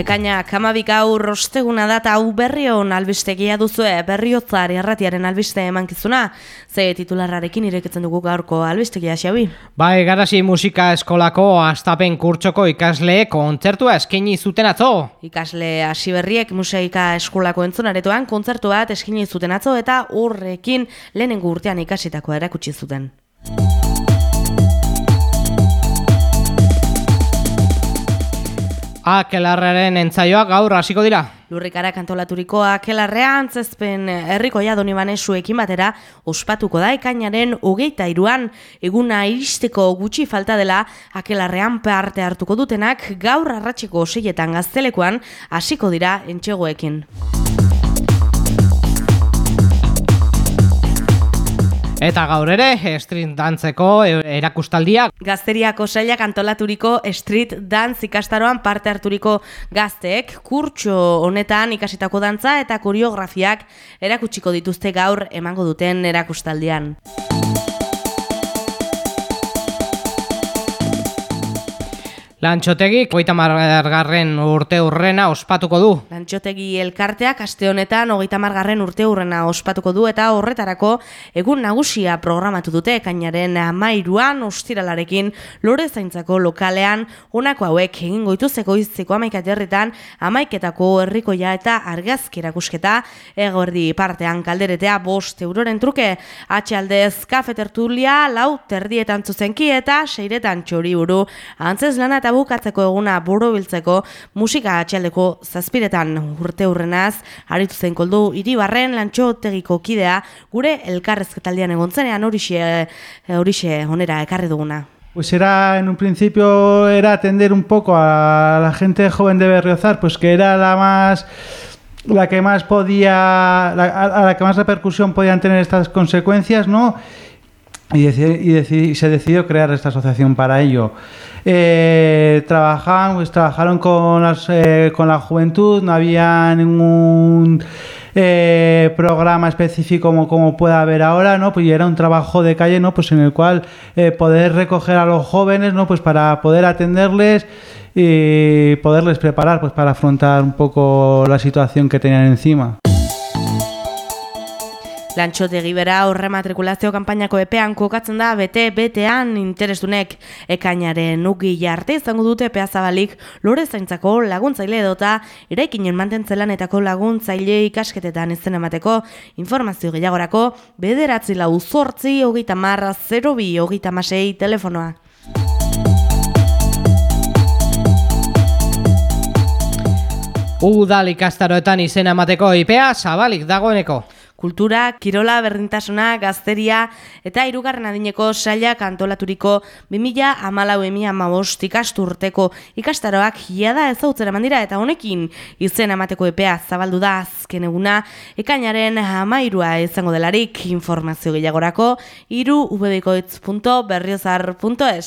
Ekaina kamabik aur rosteguna da eta hau berrion albistegia duzue berriotzari erratiaren albiste emankizuna. Ze titularrarekin ireketzen dugu gaurko albistegia xabi. Bai, garasi musika eskolako astapen kurtsoko ikasle kontzertua eskaini zuten atzo. Ikasle hasi berriek musika eskolako entzunaretoan kontzertu bat eskaini zuten atzo eta horrekin lehenengo urtean ikasitako erakutsi zuten. Akelarraren entzaioak gaur hasiko dira. Lurrikara kantolaturiko akelarrea antzezpen herriko jadoni banesuekin batera ospatuko da ekainaren hogeita iruan eguna iristeko gutxi falta dela akelarrean parte hartuko dutenak gaur arratseko seietan gaztelekoan hasiko dira entxegoekin. Eta gaur ere, street dantzeko erakustaldia. Gazteriako sailak antolaturiko street dance ikastaroan parte harturiko gazteek kurtso honetan ikasitako dantza eta koreografiak erakutsiko dituzte gaur emango duten erakustaldian. Lantxotegi, koita margarren urte urrena ospatuko du. Lantxotegi elkarteak aste honetan hogeita margarren urte urrena ospatuko du eta horretarako egun nagusia programatu dute kainaren amairuan ostiralarekin lore zaintzako lokalean. Honako hauek egin goituzeko izeko amaikat herritan amaiketako herrikoia eta argazki erakusketa. Egordi partean kalderetea bost euroren truke. Atxaldez kafetertulia lau terdietan zuzenki eta seiretan txori buru antzez lana eta bukatzeko eguna borobiltzeko musika atxaldeko zazpiretan urte hurrenaz, aritu zen koldu iribarren lantxotegiko kidea gure elkarrezketaldian egontzenean horixe, eh, horixe onera ekarri duguna. Pues era, en un principio, era atender un poco a la gente joven de Berriozar, pues que era la más la que más podía la, a la que más repercusión podían tener estas consecuencias, ¿no? Y, y, y, se decidió crear esta asociación para ello. Eh, trabajaban, pues, trabajaron con, las, eh, con la juventud, no había ningún eh, programa específico como, como pueda haber ahora, ¿no? Pues era un trabajo de calle, ¿no? Pues en el cual eh, poder recoger a los jóvenes, ¿no? Pues para poder atenderles y poderles preparar pues para afrontar un poco la situación que tenían encima. Lantxotegi bera horre matrikulazio kanpainako epean kokatzen da bete betean interesunek ekainaren nuki jarte izango dute epea zabalik lore zaintzako laguntzaile edota eraikinen mantentzelanetako laguntzaile ikasketetan izen emateko. Informazio gehiagorako bederatzi lau zortzi hogeita marra 0 bi hogeita masei telefonoa. Udal ikastaroetan izena emateko IPA zabalik dagoeneko kultura, kirola, berdintasuna, gazteria eta hirugarren adineko sailak antolaturiko 2000 amalau emia mabost ikasturteko ikastaroak jada ezautzen eman dira eta honekin izen amateko epea zabaldu da azken eguna. Ekainaren amairua izango delarik informazio gehiagorako iru ubebikoitz.berriozar.es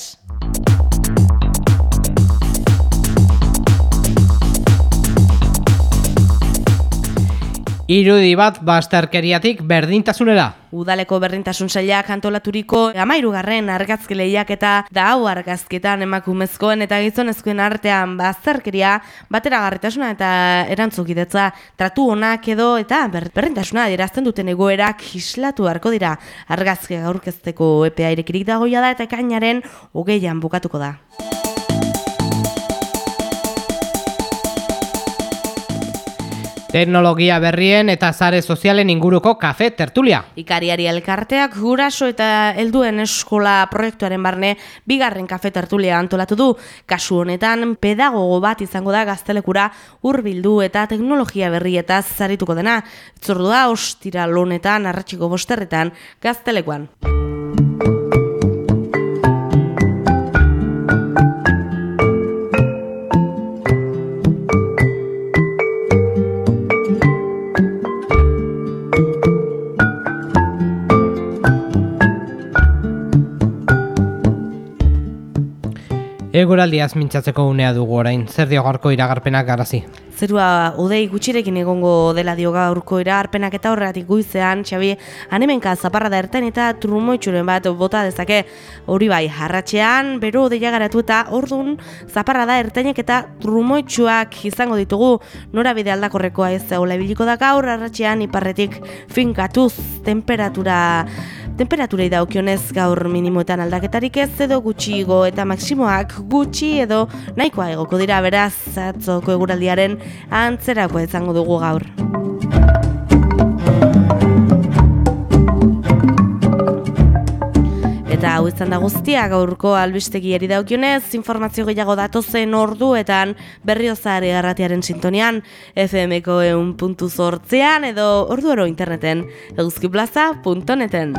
Irudi bat bazterkeriatik berdintasunera. Udaleko berdintasun sailak antolaturiko amairugarren argazkileiak eta da hau argazketan emakumezkoen eta gizonezkoen artean bazterkeria bateragarritasuna eta erantzukidetza tratu onak edo eta berdintasuna adierazten duten egoerak islatu harko dira argazki aurkezteko epea irekirik dagoia da eta kainaren hogeian bukatuko da. Teknologia berrien eta zare sozialen inguruko kafe tertulia. Ikariari elkarteak guraso eta helduen eskola proiektuaren barne bigarren kafe tertulia antolatu du. Kasu honetan pedagogo bat izango da gaztelekura hurbildu eta teknologia berrietaz zarituko dena. Itzordua ostira lonetan arratxiko bosterretan gaztelekuan. Eguraldiaz mintzatzeko unea dugu orain, zer dio gaurko iragarpenak garazi. Zerua odei gutxirekin egongo dela dio gaurko iragarpenak eta horregatik guizean, Xabi, anemenka zaparra da erten eta trumoitxuren bat bota dezake. Hori bai, harratxean, bero odeia garatu eta ordun zaparra da ertainek eta trumoitxuak izango ditugu. Norabide aldakorrekoa ez zaula ibiliko da gaur harratxean iparretik finkatuz temperatura Temperaturei daukionez gaur minimoetan aldaketarik ez edo gutxigo eta maksimoak gutxi edo nahikoa egoko dira beraz atzoko eguraldiaren antzerako izango dugu gaur. Hau izan da guztia gaurko albistegiari daukionez, informazio gehiago datozen orduetan berriozari garratiaren sintonian, FMko eun puntu edo orduero interneten, euskiplaza.neten.